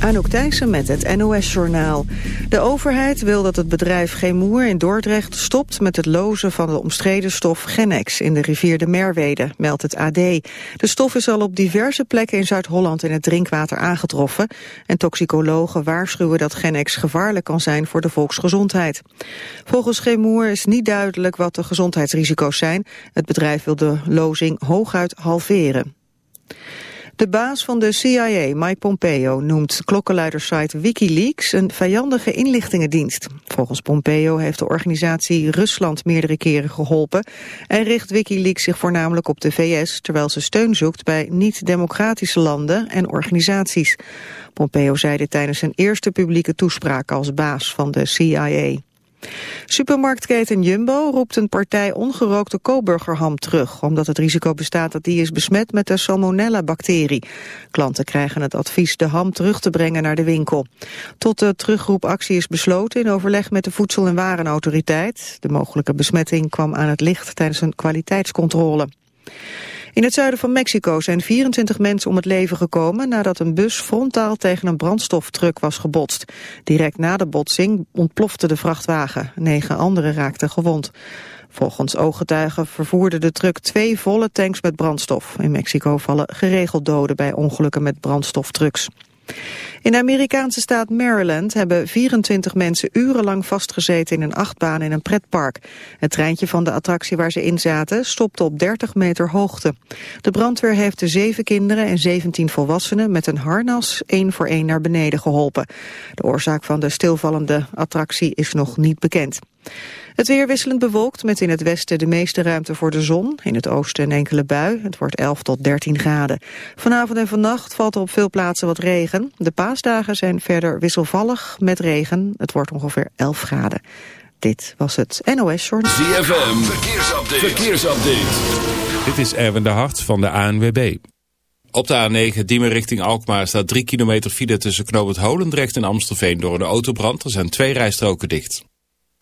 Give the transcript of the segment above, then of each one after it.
Anouk Thijssen met het NOS-journaal. De overheid wil dat het bedrijf Gemoer in Dordrecht stopt met het lozen van de omstreden stof Genex in de rivier de Merwede, meldt het AD. De stof is al op diverse plekken in Zuid-Holland in het drinkwater aangetroffen en toxicologen waarschuwen dat Genex gevaarlijk kan zijn voor de volksgezondheid. Volgens Gemoer is niet duidelijk wat de gezondheidsrisico's zijn. Het bedrijf wil de lozing hooguit halveren. De baas van de CIA, Mike Pompeo, noemt klokkenluidersite Wikileaks een vijandige inlichtingendienst. Volgens Pompeo heeft de organisatie Rusland meerdere keren geholpen en richt Wikileaks zich voornamelijk op de VS, terwijl ze steun zoekt bij niet-democratische landen en organisaties. Pompeo zei dit tijdens zijn eerste publieke toespraak als baas van de CIA. Supermarktketen Jumbo roept een partij ongerookte Coburgerham terug... omdat het risico bestaat dat die is besmet met de Salmonella-bacterie. Klanten krijgen het advies de ham terug te brengen naar de winkel. Tot de terugroepactie is besloten in overleg met de Voedsel- en Warenautoriteit. De mogelijke besmetting kwam aan het licht tijdens een kwaliteitscontrole. In het zuiden van Mexico zijn 24 mensen om het leven gekomen nadat een bus frontaal tegen een brandstoftruck was gebotst. Direct na de botsing ontplofte de vrachtwagen. Negen anderen raakten gewond. Volgens ooggetuigen vervoerde de truck twee volle tanks met brandstof. In Mexico vallen geregeld doden bij ongelukken met brandstoftrucks. In de Amerikaanse staat Maryland hebben 24 mensen urenlang vastgezeten in een achtbaan in een pretpark. Het treintje van de attractie waar ze in zaten stopte op 30 meter hoogte. De brandweer heeft de zeven kinderen en 17 volwassenen met een harnas één voor één naar beneden geholpen. De oorzaak van de stilvallende attractie is nog niet bekend. Het weer wisselend bewolkt met in het westen de meeste ruimte voor de zon. In het oosten een enkele bui. Het wordt 11 tot 13 graden. Vanavond en vannacht valt er op veel plaatsen wat regen. De paasdagen zijn verder wisselvallig met regen. Het wordt ongeveer 11 graden. Dit was het NOS Short. ZFM, verkeersupdate. verkeersupdate. Dit is Erwin de Hart van de ANWB. Op de A9 Diemen richting Alkmaar staat 3 kilometer file tussen Knoop Holendrecht en Amstelveen door de autobrand. Er zijn twee rijstroken dicht.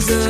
deserve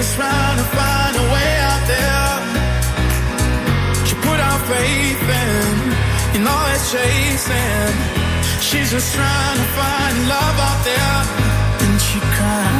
just trying to find a way out there. She put our faith in, in all that's chasing. She's just trying to find love out there. And she cried.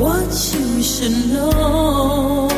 what you should know.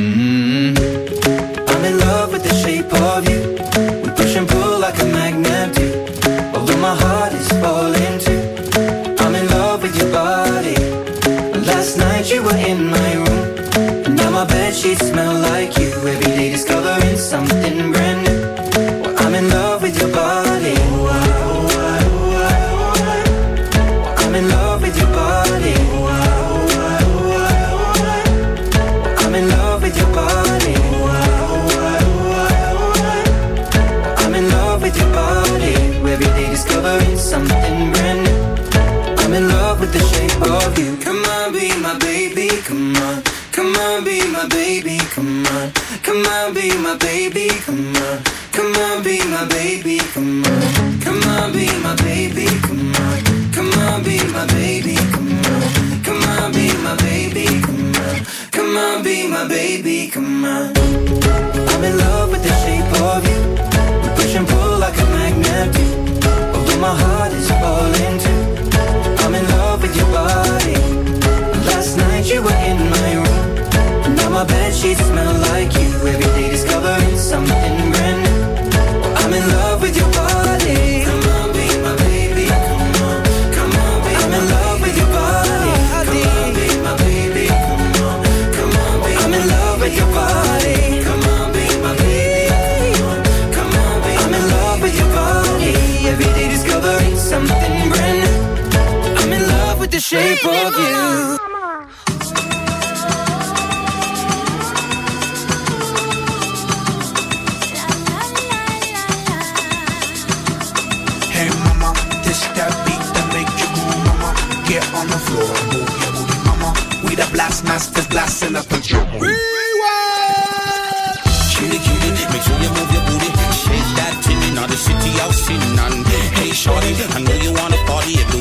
Shorty, I know you wanna party.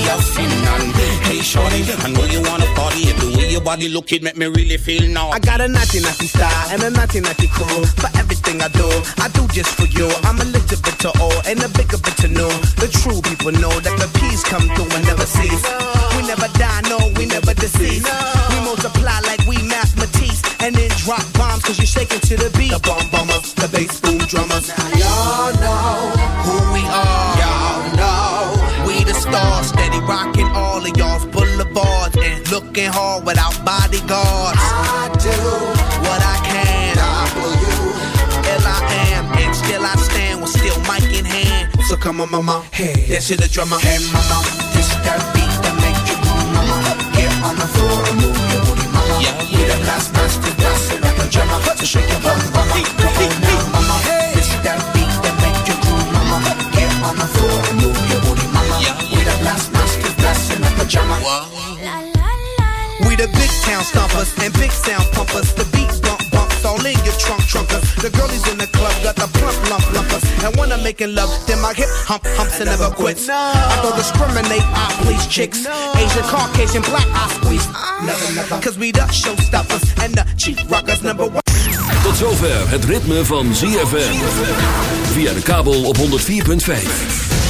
The city of sin. And hey, shorty, I know you wanna party. If the way your body looking make me really feel now I got a naughty naughty style and a naughty naughty crew. For everything I do, I do just for you. I'm a little bit to old and a bigger bit to new The true people know that the peace come through and never cease. We never die, no, we never decease. We multiply like we mass mathematics and then drop bombs cause you're shaking to the beat. The bomb bombers, the bass boom drummers. Now y'all know who we are. Stars, steady rocking all of y'all's boulevards and looking hard without bodyguards. I do what I can. L I am, and still I stand with still mic in hand. So come on, mama, hey, dance to the drummer. Hey, mama, this that beat that make you move, mama. Get on the floor and move your booty, mama. Yeah, yeah. We the last master dancing like a drummer. So shake your bum, mama. Come on now, mama. Dancing like a drummer. We the big town stompers and big sound pumpers. The beat bump bumps all in your trunk trunkers. The girlies in the club got the plump lump lumpers. And when I'm making love, then my hip hump humps and never quits. I don't discriminate, I please chicks. Asian, Caucasian, black, I squeeze. Never, never. Uh. Cause we the showstoppers and the chief rockers number one. Tot zover het ritme van ZFM. Via de kabel op 104.5.